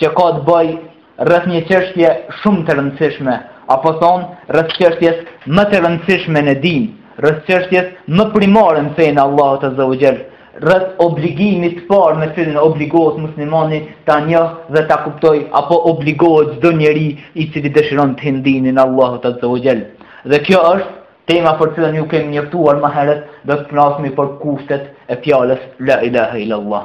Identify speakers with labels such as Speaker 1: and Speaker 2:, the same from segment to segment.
Speaker 1: që ka të bëjë rreth një çështje shumë të rëndësishme, apo thënë rreth çështjes më të rëndësishme në din, rreth çështjes më primare në fenë e Allahut azza wa jall, rreth obligimit të parë me të cilin obligohet muslimani ta njoh dhe ta kuptoj, apo obligohet çdo njeri i cili dëshiron të hin në dinin e Allahut azza wa jall. Dhe kjo është tema për të cilën ju kemi njoftuar më herët, do të flasim për kushtet e fjalës la ilaha illallah.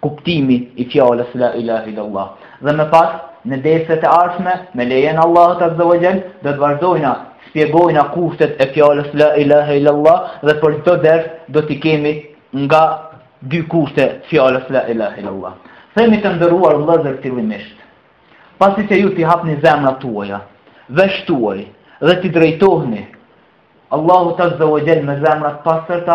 Speaker 1: kuptimi i fjalës la ilahe illallah dhe më pas në derset e ardhshme me lejen e Allahut azza wa jall do të vazhdojna spjegojna kushtet e fjalës la ilahe illallah dhe për çdo ders do t'i kemi nga dy kushte fjalës la ilahe illallah themi të nderuar vëllezër fillimisht pasi që ju t'i hapni zemrat tuaja veshët tuaj dhe t'i drejtohni Allahut azza wa jall me zemra të pastërta,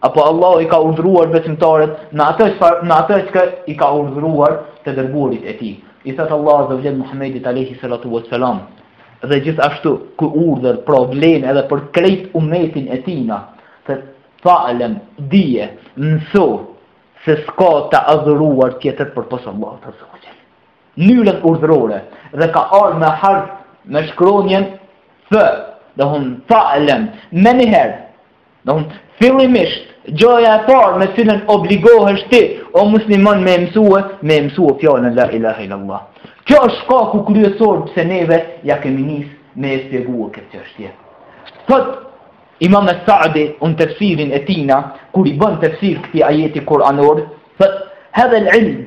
Speaker 1: Apo Allahu i ka urdhëruar besimtarët në atë çfarë në atë që i ka urdhëruar të dërguarit e tij. I thot Allahu azza wa jall Muhammedit alayhi salatu wassalam dhe gjithashtu ky urdhër pra vlen edhe për krejt umetin e tina se fa'lem dije mëso se s'ka të adhuruar tjetër përpos Allahut azza wa jall në mënyrën urdhërore dhe ka ardh me harf me shkronjen fë domethënë fa'lem me njëherë Domethënë fillimisht gjëja e parë me cilën obligohesh ti o musliman me mësua, me mësua fjalën la ilaha illallah. Kjo është shkaku kryesor pse neve ja kemi nis me e spjegua këtë çështje. Thot Imam Sa'di në tefsirin e tina, kur i bën tefsir këtij ajeti kuranor, thot hadha al-ilm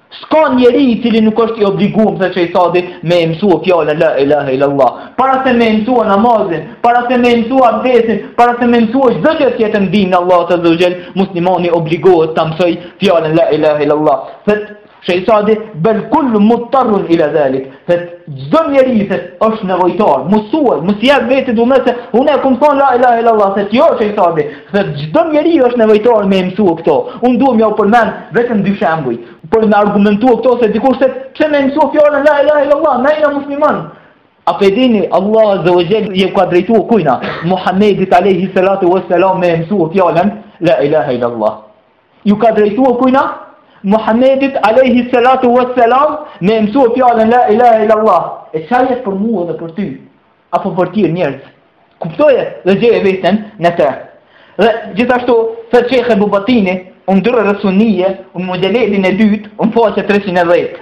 Speaker 1: S'ka njeri i cili nuk është i obliguar thot Shejh Sadi me e mësua fjalën la ilahe illa Allah. Para se me e mësua namazin, para se me e mësua abdesin, para se me mësua çdo gjë tjetër në dinin e Allahut azza wa jall, muslimani obligohet ta mësoj fjalën la ilahe illa Allah. Thot Shejh Sadi bel kullu mudtarrun ila dhalik. Thotë, çdo njeri, thotë, është nevojtar me mësua, mos i jep vetes domethënë se unë e kam thënë la ilaha ila Allah, thotë, jo Shejh Sadi, thotë, çdo njeri është nevojtar me mësua këto, unë du me jau përmend vetëm dy shembuj, për me argumentua këto se dikush thotë, çka me mësua fjalën la ilaha ila Allah, ne jena musliman, a po e dini, Allahu azza wa jall ju ka drejtua kujna, Muhammedit a.s. me mësua fjallën, la ilaha ila Allah. Ju ka drejtuar kujna? Muhammedit alayhi salatu wassalam me mësua fjalën la ilaha illa allah. E çfarë është për mua dhe për ty? Apo për tjerë njerëz? Kuptoje dhe gjeje veten në të. Dhe gjithashtu thot Sheikh Abu Batini, në Durer es-Senije, në muxheledin e dytë, në faqe 310.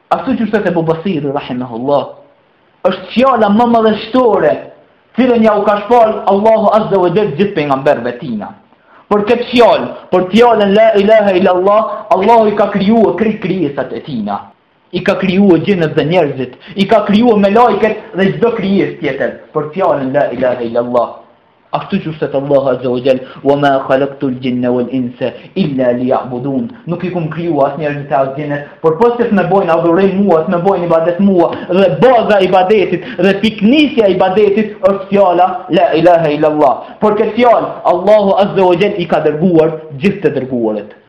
Speaker 1: Ashtu qysh thot Ebu Basiri, rahimehullah, është fjala më madhështore, cilën ja u ka shpall Allahu Azza wa Jall gjithë pejgamberëve tina. Për këtë fjalë, për fjalën la ilaha illa Allah, Allahu i ka krijuar krejt krijesat e tina. I ka krijuar xhinët dhe njerëzit, i ka krijuar melajket dhe çdo krijesë tjetër për fjalën la ilaha illa Allah. Ashtu qysh thet Allahu azze o xhel, "Wa ma khalaqtul jinne wal inse illa liya'budun", nuk i kum kriju as njerëzit e as xhinnet, përpos se të me bojnë adhurim mua, të me bojnë ibadet mua, dhe baza e ibadetit, dhe pikënisja e ibadetit është fjala La ilahe illallah. Për këtë fjalë, Allahu azze o xhel i ka dërguar gjithë të dërguarit.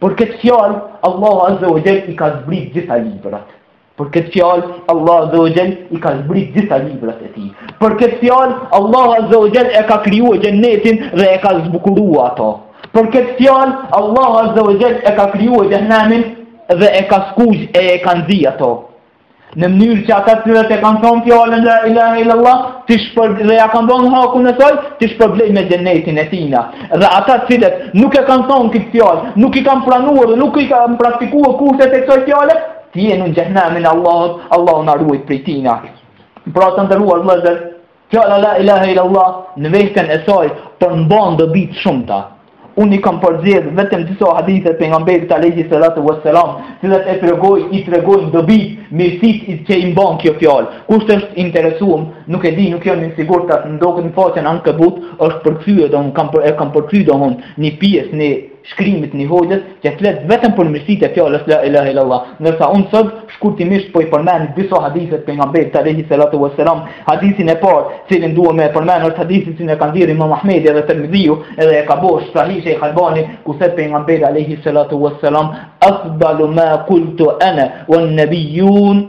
Speaker 1: Për këtë fjalë, Allahu Azza wa Jall i ka zbrit gjitha librat. Për këtë fjalë, Allahu Azza wa Jall i ka zbrit gjitha librat e tij. Për këtë fjalë, Allahu Azza wa Jall e ka krijuar xhenetin dhe e ka zbukuruar ato. Për këtë fjalë, Allahu Azza wa Jall e ka krijuar xhenemin dhe e ka skuq e e ka nxi ato. në mënyrë që ata të cilët e kanë thënë fjalën la ilaha illallah, ti shpër dhe ja kanë dhon hakun e saj, t'i shpërblej me xhenetin e tina. Dhe ata të cilët nuk e kanë thënë këtë fjalë, nuk i kanë pranuar dhe nuk i kanë praktikuar kushtet e kësaj fjale, të jenë në xhenemin e Allahut, Allahu na ruajt prej tina. Pra të nderuar vëllezër, Fjala la ilaha illallah në vehten e saj përmban dobi të shumta. Unë i kam përzgjedh vetëm disa hadithe të pejgamberit alejhi salatu wassalam, të cilat e tregoj i tregojnë dobitë, mirësitë që i mban kjo fjalë. Kush të është interesum, nuk e di, nuk jam i sigurt te ndodhet në faqen ankabut, është përkthyer domethon kam e kam përkthyer domethon një pjesë në shkrimit ni hoxhës që flet vetëm për mirësitë e fjalës la ilahe illallah ndërsa unë sot shkurtimisht po i përmend disa hadithe të pejgamberit alaihi salatu wassalam hadithin e parë cilin dua me e përmend është hadithi që e ka nxjerrë Imam Ahmedi dhe Tirmidhiu edhe e ka bërë sahih Sheikh Albani ku thot pejgamberi alaihi salatu wassalam afdalu ma qultu ana wan nabiyun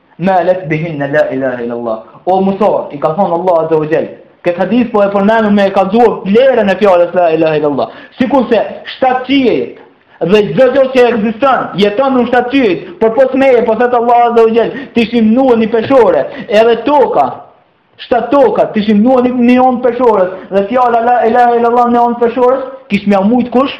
Speaker 1: Malet bihin la ilahe illallah. O Musa, i ka thonë Allah Azza wa Jall. Këtë hadith po e përmendi me e kallëzue vlerën e fjalës la ilahe illallah. Sikurse, shtatë qiejt, dhe çdo gjo që ekziston, jeton në shtatë qiejt, përpos meje, po thet Allah Azza wa Jall, të ishin në një peshore, edhe toka, shtatë toka, të ishin në një, një onë t'peshores, dhe fjala la ilahe illallah një onë peshore, kish me mujt kush,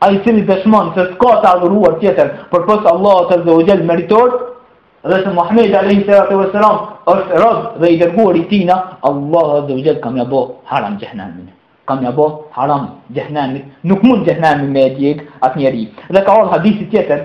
Speaker 1: Ai i cili dëshmon se s'ka të adhuruar tjetër përpos Allahut azza wa jall meritor dhe se Muhamedi alayhi salatu wa salam është rob dhe i dërguar i tina, Allahu azza wa jall ka m'ja bo haram xhehenemin. Ka m'ja bo haram xhehenemit. Nuk mund xhehenemi me e djeg atë njeri. Dhe ka ardhur hadithi tjetër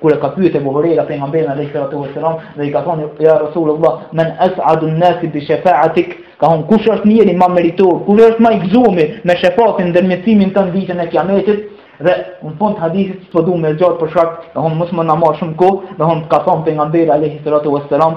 Speaker 1: Kur e ka pyet Abu Hurajra pejgamberin alayhi salatu wasalam dhe i ka thonë ja Rasulullah men as'adu an-nas bi shafa'atik ka thonë kush është njeri ma meritor kush është ma i gëzumi me shefatin ndërmjetësimin tënd ditën e kiametit dhe në fund të hadithit s'po du me zgjat për shkak dohon mos me na marr shumë kohë dohon ka thonë pejgamberi alayhi salatu wasalam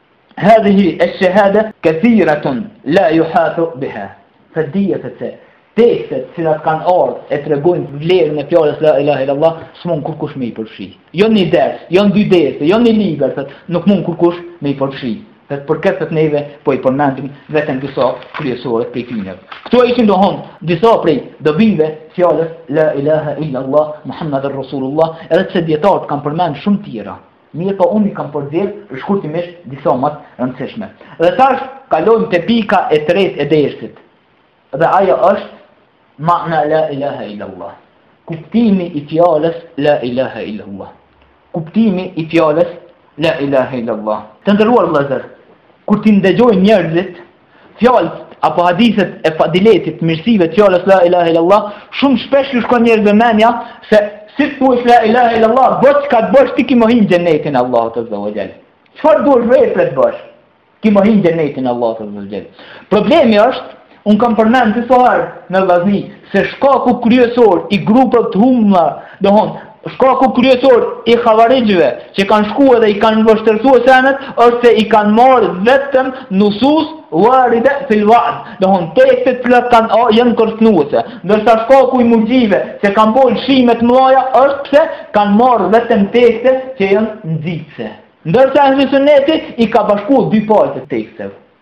Speaker 1: Hadhihi ash-shahada kathiratun la yuhatu biha. Sa dihet se te tekstet të cilat kanë ardhur e tregojnë vlerën e fjalës la ilaha illallah, s'mund kurkush me i përfshi. Jo në ders, jo në dy derse, jo në libër, thot, nuk mund kurkush me i përfshi. Thot për këtë thot neve po i përmendim vetëm disa kryesore prej tyre. Kto ishin dohon disa prej dobive fjalës la ilaha illallah muhammedur rasulullah, edhe pse dijetarët kanë përmend shumë tjera. Mirëpo unë i kam përzgjedh shkurtimisht disa ma të rëndësishme. Dhe tash kalojmë te pika e tretë e dersit. Dhe ajo është ma'na la ilaha illallah. Kuptimi i fjalës la ilaha illallah. Kuptimi i fjalës la ilaha illallah. Të nderuar vëllezër, kur t'i ndëgjojnë njerëzit Fjalët apo hadithet e fadiletit, mirësive të fjalës la ilaha illallah, shumë shpesh ju shkon njerëzve mendja se si të thuash la ilaha illallah, bëj çka të bësh ti ki me hi n'xhenetin e Allahut azze ve xhel. Çfarëdo vepre të bësh, ti ki me hi n'xhenetin e Allahut azze ve xhel. Problemi është Un kam përmend disa herë në Vllazni se shkaku kryesor i grupeve të humbura, do Shkaku kryesor i havarixhve që kanë shku edhe i kanë vështirësu senet është se i kanë marrë vetëm nusus warida fil wa'd, dohon tekste të cilat kanë janë kërcënuese, ndërsa shkaku i murxhive që kanë bo lëshime të mdhaja është pse kanë marrë vetëm tekste që janë nxitëse. Ndërsa ehli sunneti i ka bashku dy palët e teksteve.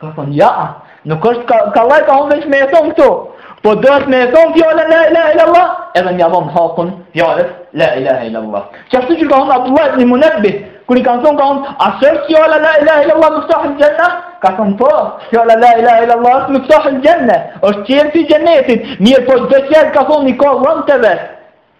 Speaker 1: Ka thonë, jo, nuk është kallaj ka thonë veç me e thonë këto. Po duhet me e thonë fjalën la ilaha ila Allah, edhe me ia dhon hakun fjalës la ilaha ila Allah. Qashtu siç ka thonë Abdullah ibn Munebbih, kur i kanë thonë ka thonë, a s'është fjala la ilaha ila Allah miftahul xhenne? Ka thonë po, fjala la ilaha ila Allah miftahul xhenne, është çelësi xhennetit, mirëpo çdo çelës ka thonë i ka dhëmbët e vet.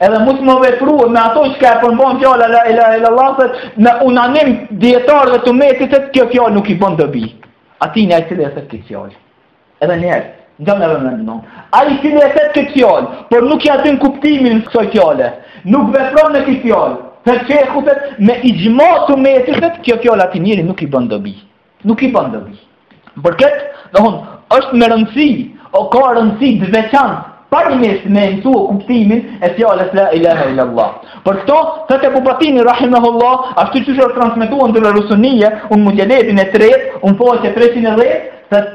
Speaker 1: Edhe mos me vepru me ato çka e përmban fjala la ilaha illallah me unanim dijetarëve të umetit se kjo fjalë nuk i bën dobi atij njeri që e thotë këtë fjalë. Edhe njëherë, ngoni me vëmendje. Ai i cili e thotë këtë fjalë, por nuk ia din kuptimin kësaj fjale. Nuk vepron me këtë fjalë. Për që e me ixhma të umetit se kjo fjalë atij njeri nuk i bën dobi. Nuk i bën dobi. Për këtë, domthon, është me rëndësi, o ka rëndësi të veçantë parimisht me mësu kuptimin e fjalës la ilaha illa allah. Për këto thotë Abu Batini rahimahullah, ashtu siç është transmetuar në Durer es-Sunije, në muxheledin e tretë, në faqe 310, thotë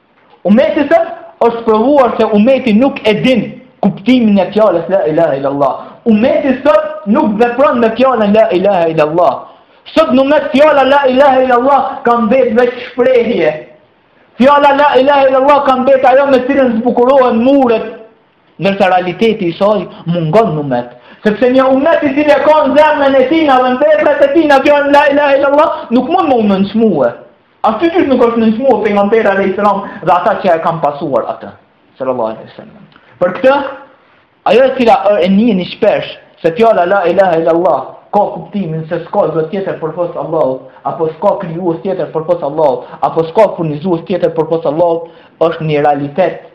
Speaker 1: Umeti sot është provuar se umeti nuk e din kuptimin e fjalës la ilaha illallah. Umeti sot nuk vepron me fjalën la ilaha illallah. Sot n'umet fjala la ilaha illallah ka mbet veç shprehje. Fjala la ilaha illallah ka mbet ajo me t'cilën zbukurohen muret, ndërsa realiteti i saj mungon n'umet. Sepse një umet i cili e ka në zemrën e tina dhe në veprat e tina fjalën la ilaha illallah, nuk mund me u nënçmue. Ashtu siç nuk është nënçmuar pejgamberi alaihi salam dhe ata që e kanë pasuar atë. Sallallahu alaihi wasallam. Për këtë ajo e cila e nini shpesh se fjala la ilaha illallah ka kuptimin se s'ka zot tjetër përpos Allahut, apo s'ka krijues tjetër përpos Allahut, apo s'ka furnizues tjetër përpos Allahut, është një realitet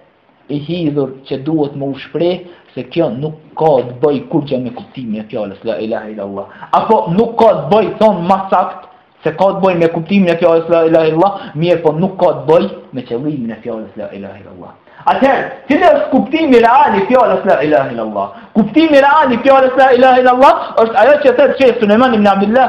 Speaker 1: i hidhur që duhet me u shpreh se kjo nuk ka të bëj kurrgjë me kuptimin e fjalës la ilaha illallah apo nuk ka të bëj thonë ma saktë se ka të bëj me kuptimin e fjalës la ilaha illallah mirëpo nuk ka të bëj me qëllimin e fjalës la ilaha illallah atëherë cili është kuptimi real i fjalës la ilaha illallah kuptimi real i fjalës la ilaha illallah është ajo që thotë shejh Sulejman ibn Abdillah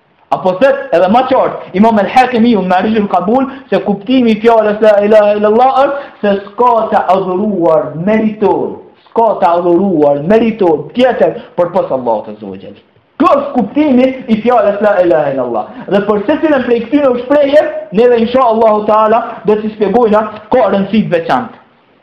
Speaker 1: Apo thotë edhe ma qartë, imam el Hakimiju Mearixhul Kabul, se kuptimi i fjalës la ilaha illallah është, se s'ka të adhuruar meritor, s'ka të adhuruar meritor tjetër përpos Allahut azza wa jall. Kjo është kuptimi i fjalës la ilaha illallah. Dhe për secilën prej këtyne shprehjeve, ne edhe insha Allahu ta'ala do t'i spjegojna ka rëndësi të veçantë.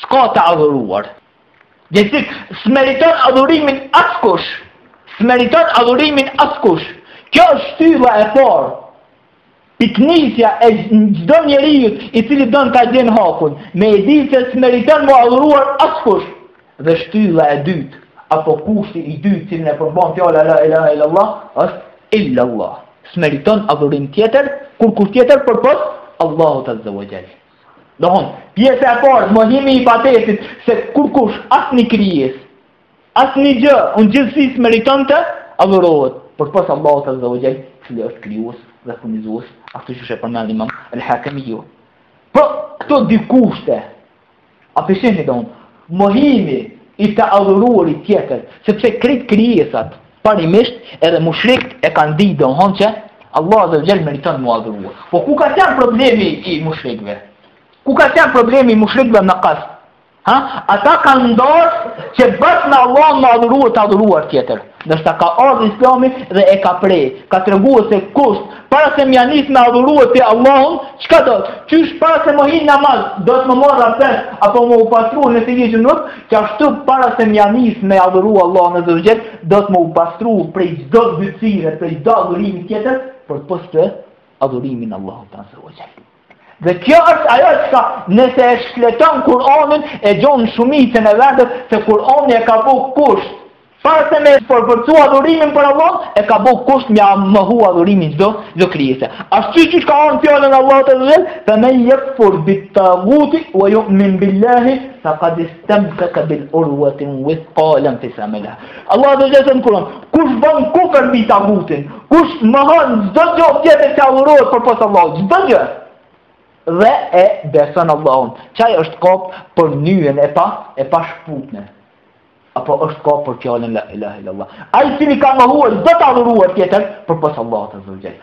Speaker 1: S'ka të adhuruar. Gjithsesi, s'meriton adhurimin askush. S'meriton adhurimin askush. Kjo është shtylla e parë. Pikënisja e çdo njeriu i cili don ta gjen hakun, me e di se s'meriton mu adhuruar askush. Dhe shtylla e dytë, apo kushti i dytë cilin e përmban fjala la ilaha illallah, është illallah. S'meriton adhurim tjetër, kurrkush tjetër përpos Allahut azza wa jall. Dohon, pjesa e parë, mohimi i patesit se kurrkush as ni krijesë, as një gjë, n'gjithësi s'meriton të adhurohet, përpos Allahut azza wa jall, i cili është krijues dhe furnizues, ashtu qysh e përmend imam el Hakemiju. Po, këto dy kushte, A po e shihni don? Mohimi i të adhuruarve tjerë, sepse krejt krijesat, parimisht edhe mushrikët e kanë ditë domthon që Allahu Azza wa Jall meriton mu adhurua. Po ku ka qenë problemi i mushrikëve? Ku ka qenë problemi i mushrikëve mekas? Ha? Ata kanë dasht që bashkë me Allahun me adhuruar të adhuruar tjetër. Andaj ka ardhë islami dhe e ka pre, ka treguar se kusht Para se me ja nis me adhurue ti Allahun, çka do? Qysh para se me hi n'namaz, duhet me marr abdest apo me u pastru nëse je xhunub, që ashtu para se me ja nis me adhuru Allahun azza wa jall, duhet me u pastru prej çdo ndytësire, prej çdo adhurimi tjetër, përpos te adhurimi i Allahut azza wa jall. Dhe kjo është ajo çka, nëse e shfleton Kur'anin, e gjon në shumicën e vendeve, se Kur'ani e ka bo kusht. Para se me përforcu adhurimin për Allah, e ka bo kusht me e mohu adhurimin çdo, çdo krijese. Ashtu siç ka ardh n'fjalën e Allahut azze ve xhel, fe men jekfur bit-taguti ve ju'min billahi, fekadis Temseke bil urvetil vuthka lenfisame leha. Allah azze ve xhel në Kur'an, kush bën kufër mbi tagutin, kush mohon çdo gjo tjetër që adhurohet përpos Allahut, çdo gjo, dhe e beson Allahun, qaj është kap për nyjen e pa, e pashkputme, apo është kap për fjalën la ilahe illallah. Ai i cili ka mohuar çdo të adhuruar tjetër përpos Allahut azze ve xhel.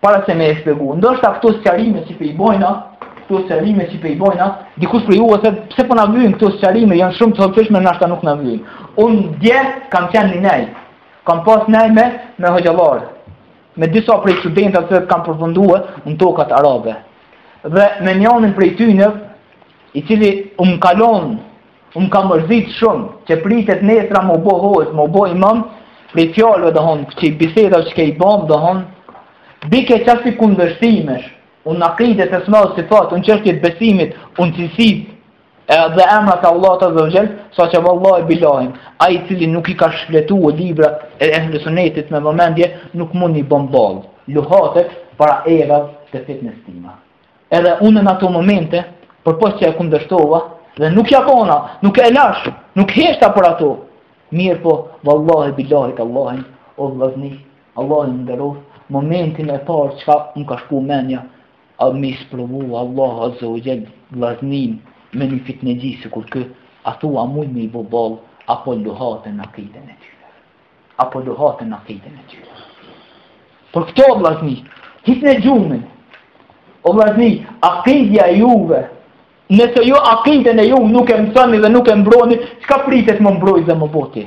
Speaker 1: Para se me e shpjegu, ndoshta këto sqarime që po i bojna, këto sqarime që po i bojna, dikush prej juve thotë, pse po na vyejnë këto sqarime, janë shumë të hollsishme, ndoshta nuk na vyejnë. Unë dje kam qenë në nej, kam pas nej me, me hoxhallarë, me disa prej studentëve që kanë përfunduar në tokat arabe. Dhe me njërin prej tyre, i cili um ka lon Um ka mërzit shumë që pritet nesër me u bo hoxhë, me u bo imam, prej fjalëve domethonë, që i biseda që e kemi bo domethonë, bike qasi kundërshtimesh, në akidet e esma ve sifat, në çështjet e besimit, në cilësitë, dhe emrat e Allahut azze ve xhel, saqë vallahi billahi, ai i cili nuk i ka shfletu librat e ehli sunetit me vëmendje, nuk mund i bon ballë, luhatet para erat të fitnes tina. Edhe unë në ato momente, përpos që e kundërshtova, dhe nuk ja kona, nuk e lash, nuk heshta për ato. Mirë po, vallahi, billahi, tallahi, o vllazni, Allahi ju nderoft, momentin e parë çka më ka shku menja, a me i sprovu, Allah, azze ve xhel, vllaznit, me një fitne qi sikur kjo, a thua mujnë me i bo ballë, apo luhaten në akiden e tyre. apo luhaten në akiden e tyre. Për këto o vllazni, hiqne gjumin, o vllazni, akidja e juve, nëse ju akiden e juve nuk e mësoni dhe nuk e mbroni, çka pritet me mbrojt edhe në botë?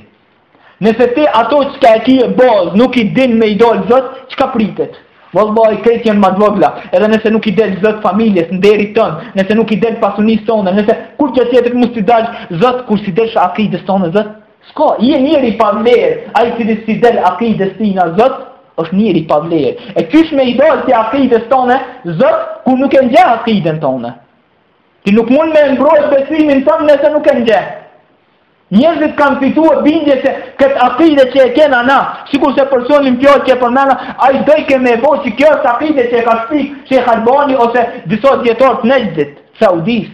Speaker 1: Nëse ti ato çka e ki e bazë nuk i din me i dalë zot, qka pritet? Vallahi krejt janë ma t'vogla, edhe nëse nuk i del zot familjes, nderit tonë, nëse nuk i del pasunisë tonë, nëse kurgjo tjetër mos i dalë zot, kur s'i delsh akides tonë zot, S'ka, je njeri i pavlerë, ai i cili s'i del akides tina Zot, është njeri i pavlerë. E qysh me i dalë ti akides tone Zot, kur nuk e njeh akiden tone? Ti nuk mund me e mbrojtë besimin tënd nëse nuk e njeh. Njerëzit kanë fituar bindje se këtë akide që e kena na, sikurse personi n'fjalë që e përmena, ai dojke me e bo që kjo është akide që e ka shpik Shejh Albani ose disa djetarë të Nejdit, Saudisë.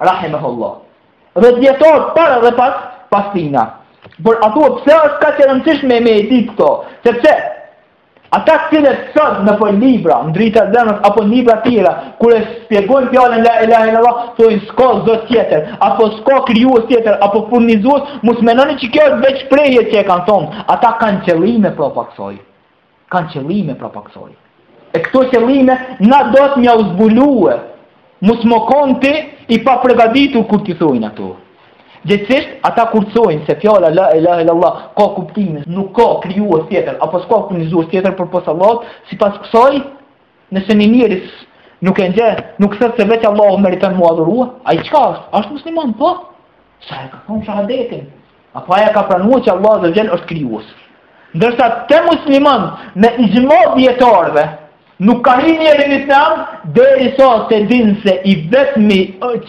Speaker 1: Rahimehullah. Dhe dijetarët para dhe pas pas tina. Por a thua pse është kaq e rëndësishme me e ditë këto? Sepse ata të cilët sot nëpër libra, në Drita e zemrës apo libra të tjera, kur e shpjegojnë fjalën la ilaha illallah, thonë s'ka zot tjetër, apo s'ka krijues tjetër, apo furnizues, mos mendoni që kjo është veç shprehje që e kanë thonë, ata kanë qëllime prapa kësoj. kanë qëllime prapa kësoj. E këto qëllime na do të m'jau zbulue, mos me konë ti i papregaditur kur t'i thojnë ato. Gjegjësisht, ata kur thojnë se fjala la ilahe illallah ka kuptimin, nuk ka krijues tjetër, apo s'ka furnizues tjetër përpos Allahut, sipas kësoj, nëse një njeri nuk e njeh, nuk thotë se veç Allahu meriton mu adhurue, ai çka është? A është muslimon, po? Se e ka thonë shahadetin? Apo ai e ka pranua që Allahu azze ve xhel është krijues. Ndërsa te muslimont me ixhma të dijetarëve, nuk ka hi njeri në islam, derisa të din se i vetmi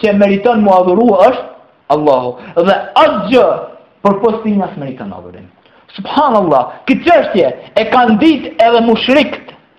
Speaker 1: që meriton mu adhuru është Allahu. Dhe asgjë përpos tina s'meriton adhurim. Subhanallah, këtë çështje e kanë dit edhe mushrikët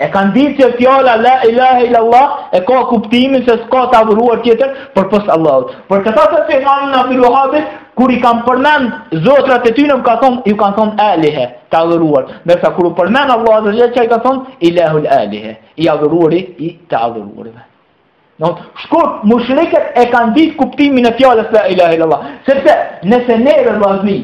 Speaker 1: E kanë ditë që fjala la ilahe illallah e ka kuptimin se s'ka të adhuruar tjetër përpos Allahut. Për këtë thotë Sulejman ibn Abdul Wahhabit kur i kanë përmend zotrat e tyre, ka thonë ju kanë thonë alihe, të adhuruar. Ndërsa kur u përmend Allahu azze ve xhel ai ka thonë ilahul alihe, i adhuruari i të adhuruarve. Do të shkurt mushrikët e kanë ditë kuptimin e fjalës la ilaha illallah. Sepse nëse ne vëllazni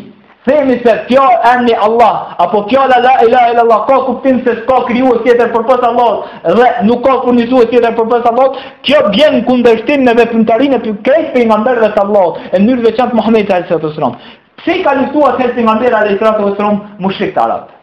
Speaker 1: themi se fjalë emri Allah apo fjala la ilaha illallah ka kuptim se s'ka krijues tjetër përpos Allahut dhe nuk ka furnizues tjetër përpos Allahut, kjo bjen në kundërshtim me veprimtarinë e krejt pejgamberëve të Allahut, në mënyrë të veçantë Muhamedit sallallahu alaihi wasallam. Pse i ka luftuar pejgamberi alaihi wasallam mushrikët arabë?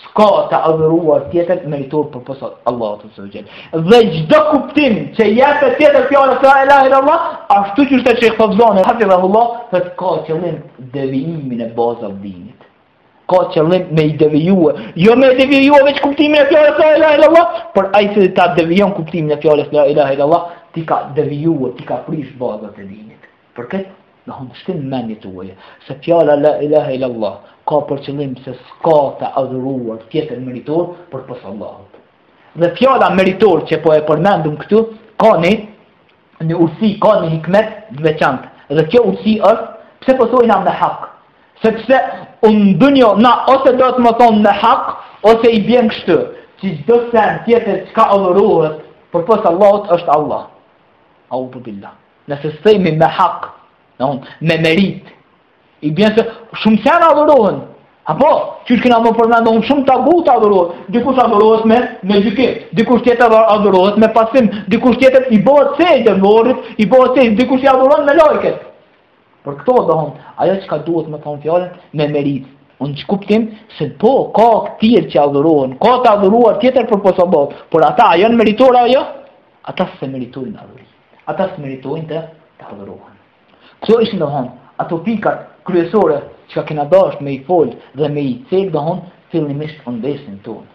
Speaker 1: S'ka të adhuruar tjetër meritor përpos Allahut azze ve xhel. Dhe çdo kuptim që i jepet tjetër fjalës la ilaha illallah, ashtu siç Sheikh Feuzani, hafizahullah, thotë ka qëllim devijimin e bazave të dinit. Ka qëllim me i devijue, jo me devijue veç kuptimin e fjalës la ilaha illallah, por ai që ta devijon kuptimin e fjalës la ilaha illallah, t'i ka devijue, t'i ka prish bazat e dinit. Për këtë, në kundërshtim menjë të uajë, se fjala la ilaha illallah, ka për qëllim se s'ka të adhuruar tjetër meritor përpos Allahut. Dhe fjala meritor që po e përmendim këtu, ka një, një urtësi, ka një hikmet të veçantë. Dhe kjo urtësi është, pse po thojmë po amë në hak? Sepse unë dënjo, na, ose do të më thonë në hak, ose i bjen kështu, që çdo sen tjetër që ka adhuruar përpos Allahut është Allah. Audhubillah. Nëse themi me hak, don, me merit, i bjen se shumë sene adhurohen. Apo, qysh kena me përmend, unë shumë tabu të adhurohet, dikush adhurohet me, me gjykim, dikush tjetër adhurohet me pasim, dikush tjetër i bëhet sexhde e morrit, i bëhet sexhde, dikush i adhuron me lajket. Për këto, don, ajo çka duhet me thonë fjalën, me merit. Në kuptim, se po, ka tjerë që adhurohen, ka të adhuruar tjetër përpos Allahut, por ata, janë meritorë a jo? Ata s'e meritojnë adhurim. Ata s'e meritojnë të të adhurohen. Këto ishin domethënë, ato pikat kryesore çka kena dasht me i fol dhe me i cek domethënë, fillimisht në dersin tonë.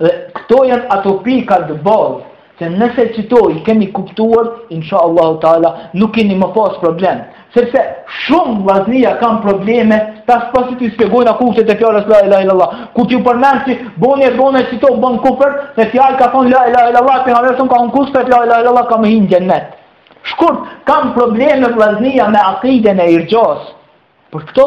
Speaker 1: Dhe këto janë ato pikat bazë, se nëse qëto i keni kuptuar, insha Allahu Tala, nuk keni me pas problem, Sepse shumë vllaznija kanë probleme, tash pasi t'i shpjegojna kushtet e fjalës la ilaha illallah. Kur t'i përmend që boni e boni qito bën kufër, se ai ka thon la ilaha illallah, ti hanë son ka un kushtet la ilaha illallah ka me hi n'xhennet. Shkurt kanë probleme vllaznija me akiden e irxhas. Për këto